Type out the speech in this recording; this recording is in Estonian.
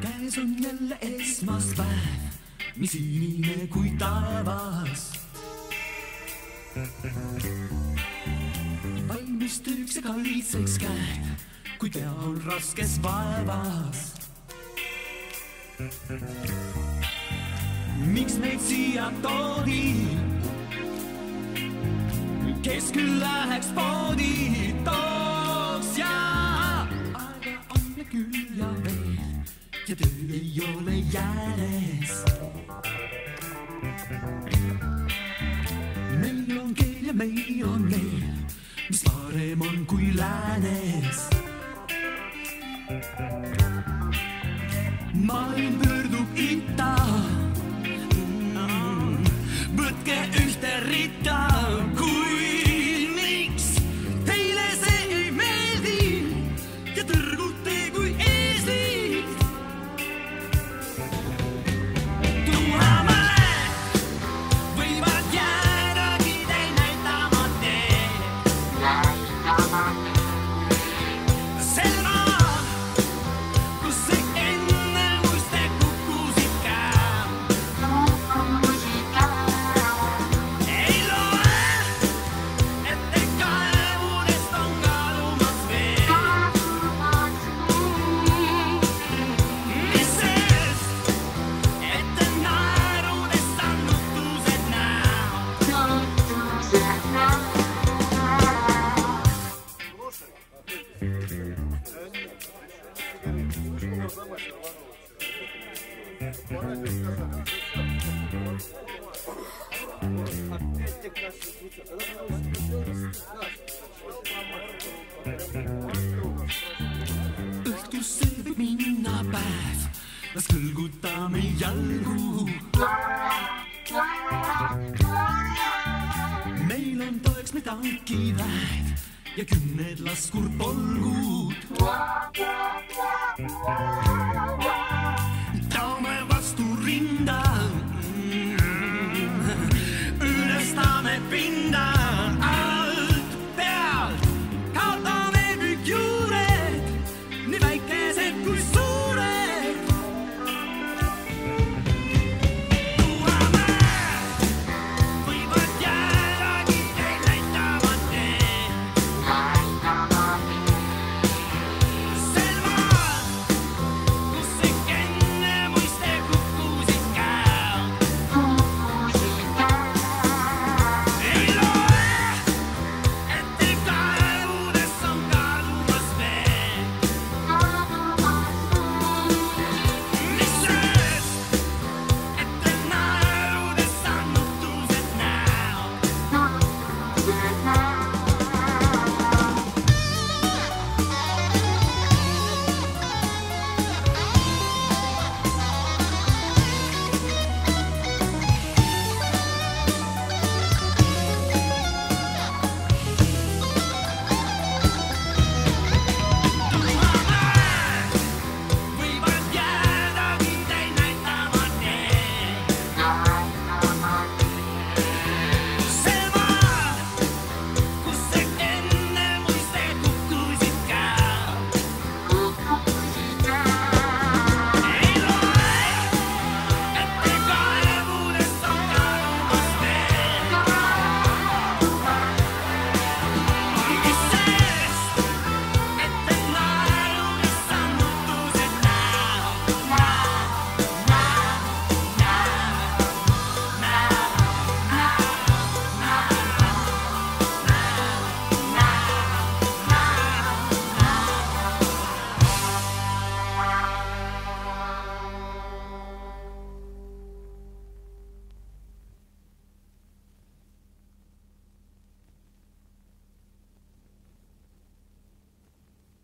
käes on jälle esmaspäev, nii sinine kui taevas. valmis tööks ja kaitseks käed, kui pea on raskes vaevas. miks meid siia toodi? Kes küll läheks poodi tooks ja aega on ja küll ja veel ja töö ei ole jäänes. meil on keel ja meil on meel, mis parem on kui läänes. maailm pöördub õhtusse võib minna päev, las kõlgutame jalgu. meil on toeks me tankiväed ja kümned laskurpolgud. Yeah.